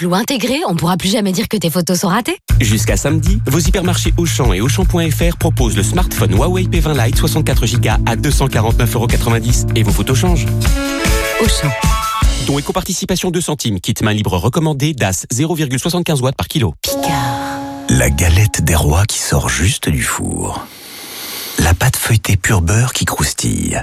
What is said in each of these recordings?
flou intégré, on pourra plus jamais dire que tes photos sont ratées. Jusqu'à samedi, vos hypermarchés Auchan et Auchan.fr proposent le smartphone Huawei P20 Lite 64 Go à 249,90€ et vos photos changent. Auchan. Don éco-participation 2 centimes, kit main libre recommandé DAS 0,75 watts par kilo. Picard. La galette des rois qui sort juste du four. La pâte feuilletée pur beurre qui croustille.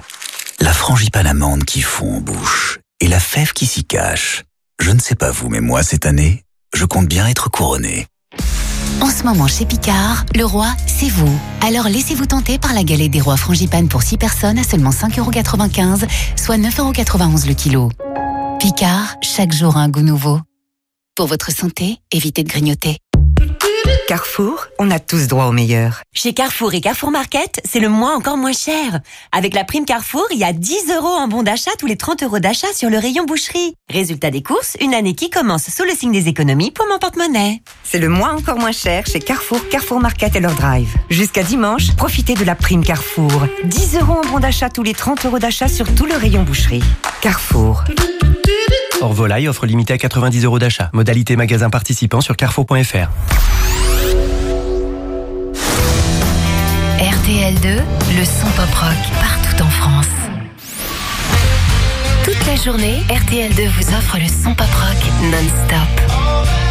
La frangipane amande qui fond en bouche. Et la fève qui s'y cache. Je ne sais pas vous, mais moi, cette année, je compte bien être couronné. En ce moment, chez Picard, le roi, c'est vous. Alors laissez-vous tenter par la galette des rois frangipane pour 6 personnes à seulement 5,95€, soit 9,91€ le kilo. Picard, chaque jour un goût nouveau. Pour votre santé, évitez de grignoter. Carrefour, on a tous droit au meilleur. Chez Carrefour et Carrefour Market, c'est le mois encore moins cher. Avec la prime Carrefour, il y a 10 euros en bon d'achat tous les 30 euros d'achat sur le rayon boucherie. Résultat des courses, une année qui commence sous le signe des économies pour mon porte-monnaie. C'est le mois encore moins cher chez Carrefour, Carrefour Market et leur drive. Jusqu'à dimanche, profitez de la prime Carrefour. 10 euros en bon d'achat tous les 30 euros d'achat sur tout le rayon boucherie. Carrefour. Hors volaille, offre limitée à 90 euros d'achat. Modalité magasin participant sur carrefour.fr. RTL2, le son pop rock partout en France. Toute la journée, RTL2 vous offre le son pop rock non-stop.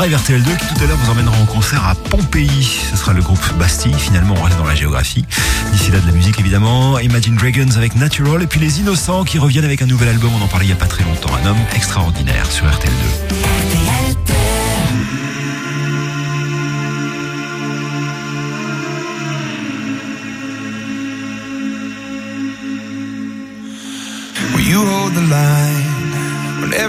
Drive RTL2 qui tout à l'heure vous emmènera en concert à Pompéi. Ce sera le groupe Bastille. Finalement, on reste dans la géographie. D'ici là, de la musique évidemment. Imagine Dragons avec Natural. Et puis les Innocents qui reviennent avec un nouvel album. On en parlait il n'y a pas très longtemps. Un homme extraordinaire sur RTL2.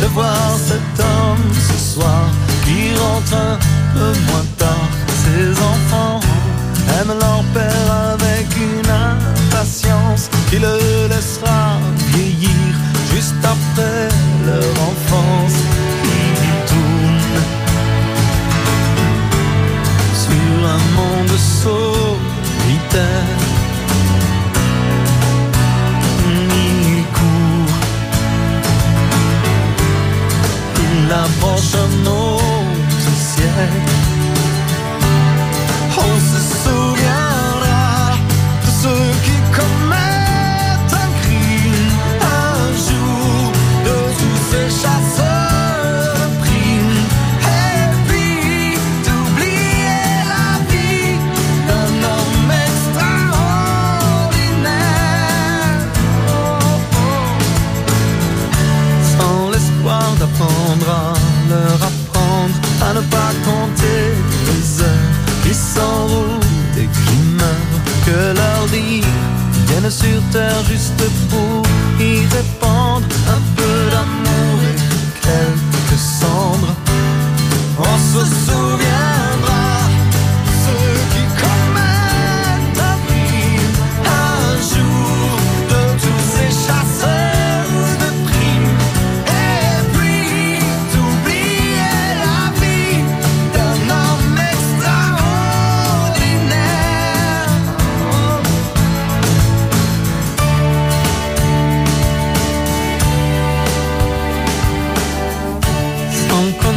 de voir cet homme. la prochaine autre ciel. sur terre juste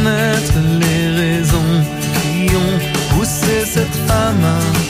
connaître les raisons qui ont poussé cette femme à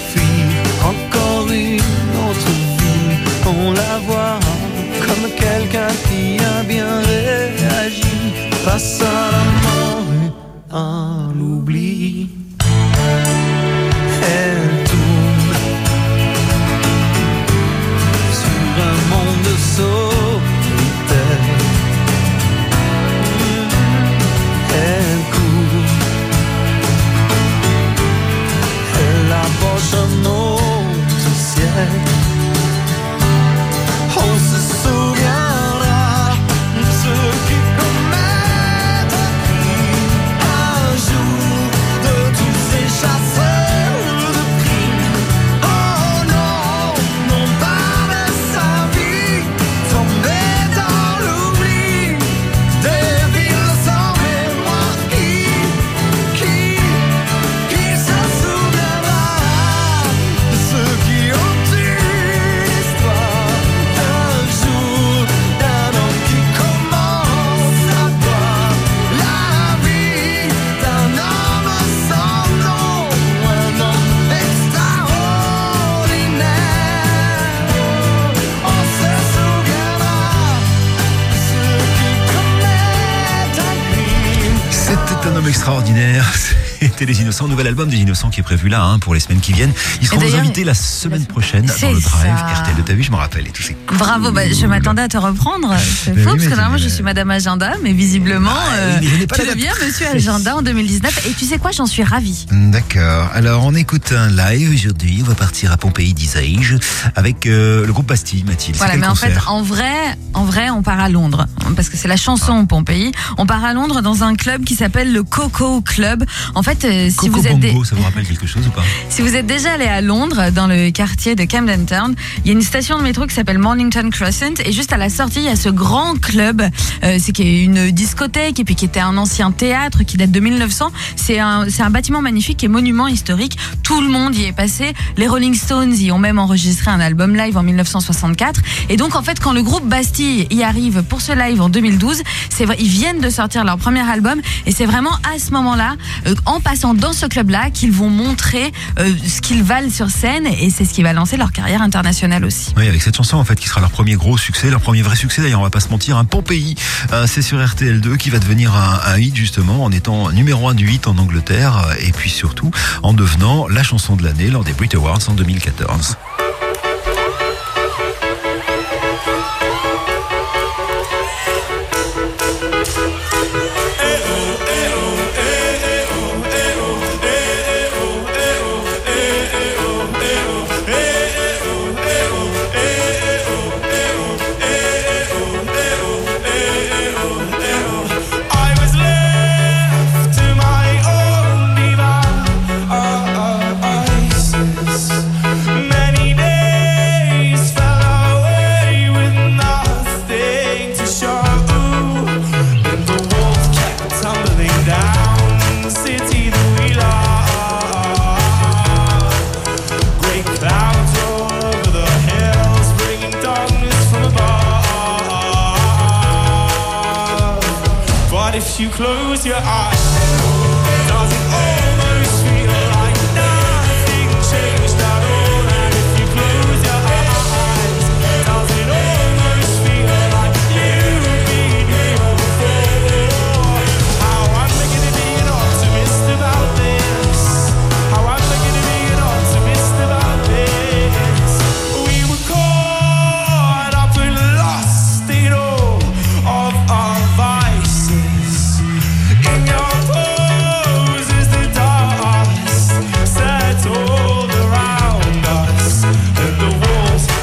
écouter Les Innocents, nouvel album des Innocents qui est prévu là hein, pour les semaines qui viennent. Ils seront nos invités la semaine prochaine dans C'est le Drive. ça. RTL de ta vie, je me rappelle. Et tout, c'est Bravo, bah, je m'attendais à te reprendre. C'est Mais faux, oui, parce que normalement, c'est- je suis Madame Agenda, mais visiblement, euh, pas tu la deviens date. Monsieur Agenda en 2019. Et tu sais quoi, j'en suis ravie. D'accord. Alors, on écoute un live aujourd'hui. On va partir à Pompéi d'Isaïge avec euh, le groupe Bastille, Mathilde. C'est Voilà, mais en fait, en vrai, en vrai, on part à Londres parce que c'est la chanson Pompéi. On part à Londres dans un club qui s'appelle le Coco Club. En fait, euh, si Coco vous êtes des- Bongo, ça vous rappelle quelque chose ou pas Si vous êtes déjà allé à Londres, dans le quartier de Camden Town, il y a une station de métro qui s'appelle Mornington Crescent et juste à la sortie, il y a ce grand club, euh, c'est qui est une discothèque et puis qui était un ancien théâtre qui date de 1900. C'est un, c'est un bâtiment magnifique est monument historique. Tout le monde y est passé. Les Rolling Stones y ont même enregistré un album live en 1964. Et donc, en fait, quand le groupe Bastille y arrive pour ce live en 2012, c'est vrai, ils viennent de sortir leur premier album et c'est vraiment à ce moment-là, euh, en passant dans ce club-là, qu'ils vont montrer euh, ce qu'ils valent sur scène et c'est ce qui va lancer leur carrière internationale aussi. Oui, avec cette chanson en fait qui sera leur premier gros succès, leur premier vrai succès d'ailleurs, on va pas se mentir, un Pompéi, Euh, c'est sur RTL2 qui va devenir un, un hit justement en étant numéro 1 du hit en Angleterre euh, et puis surtout en devenant la chanson de l'année lors des Brit Awards en 2014. Close your eyes,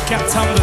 kept on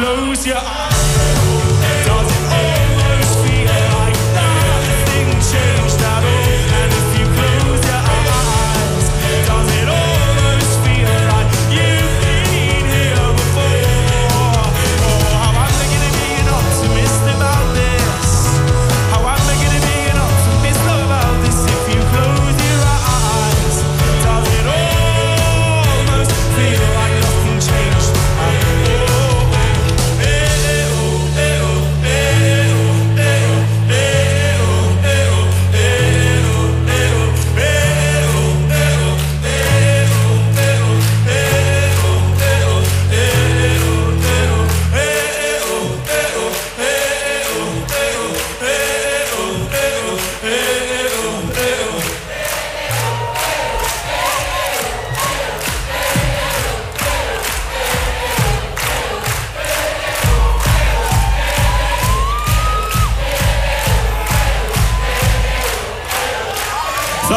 close your eyes,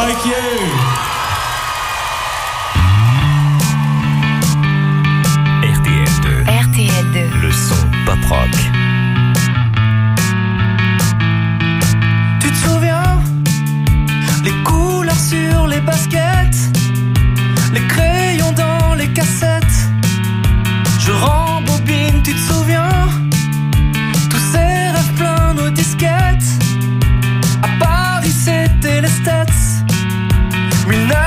Thank you. RTL2, RTL2. le son pop rock. Tu te souviens? Les couleurs sur les baskets. Les crayons dans les cassettes. Je rembobine, tu te souviens? Tous ces rêves pleins nos disquettes. À Paris c'était les States 1987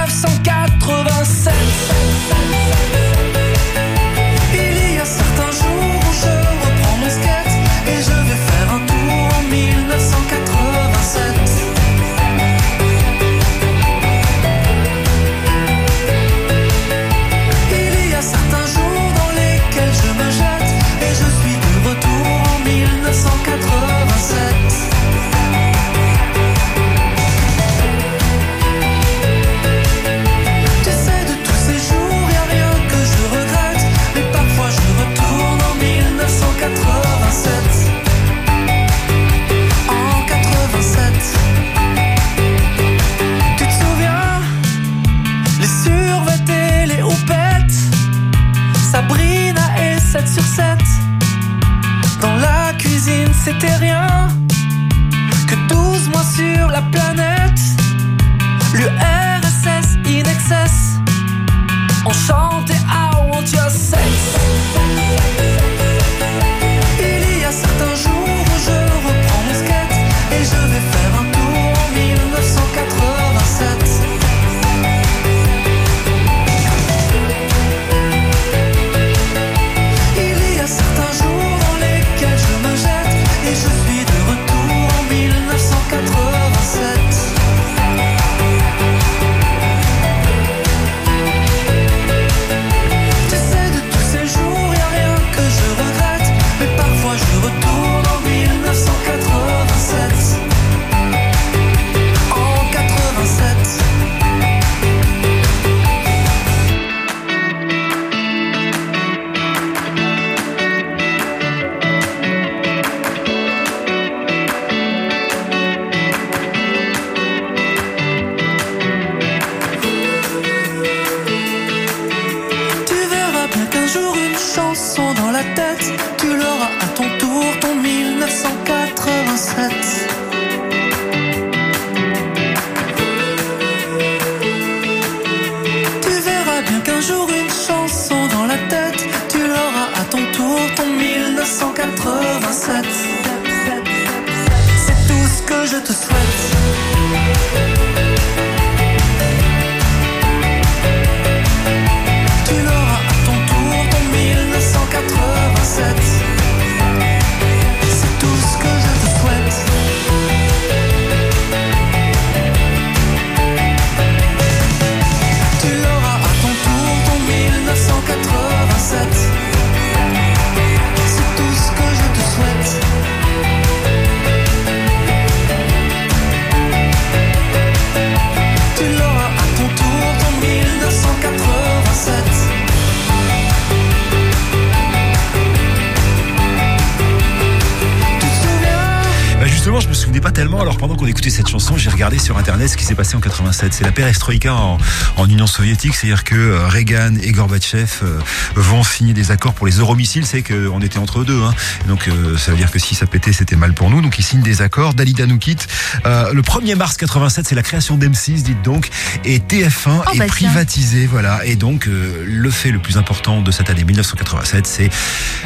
je me souvenais pas tellement. Alors pendant qu'on écoutait cette chanson, j'ai regardé sur internet ce qui s'est passé en 87. C'est la perestroïka en, en Union soviétique, c'est-à-dire que euh, Reagan et Gorbatchev euh, vont signer des accords pour les euromissiles. C'est qu'on était entre eux deux, hein. donc euh, ça veut dire que si ça pétait, c'était mal pour nous. Donc ils signent des accords. Dalida nous quitte. Euh, le 1er mars 87, c'est la création d'M6, dites donc, et TF1 Oh, est bah, tiens. privatisé, voilà. Et donc euh, le fait le plus important de cette année 1987, c'est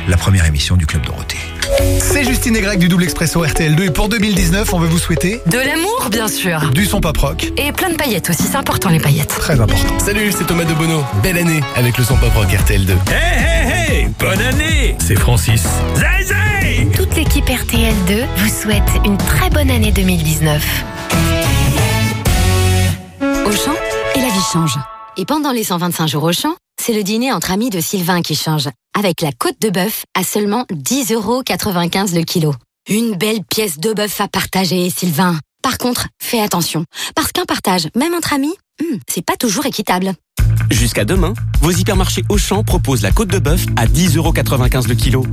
la première émission du Club Dorothée. C'est Justine et Greg du Double Expresso RTL2 et pour 2019, on veut vous souhaiter De l'amour, bien sûr. du son pop rock. Et plein de paillettes aussi, c'est important les paillettes. Très important. Salut, c'est Thomas de Bono. Belle année avec le son pop rock RTL2. Hey, hey, hey, bonne année. C'est Francis. Zay, zay. Toute l'équipe RTL2 vous souhaite une très bonne année 2019. Auchan et la vie change. Et pendant les 125 jours Auchan, c'est le dîner entre amis de Sylvain qui change. Avec la côte de bœuf à seulement 10,95 euros le kilo. Une belle pièce de bœuf à partager, Sylvain. Par contre, fais attention. Parce qu'un partage, même entre amis, hmm, c'est pas toujours équitable. Jusqu'à demain, vos hypermarchés Auchan proposent la côte de bœuf à 10,95€ le kilo.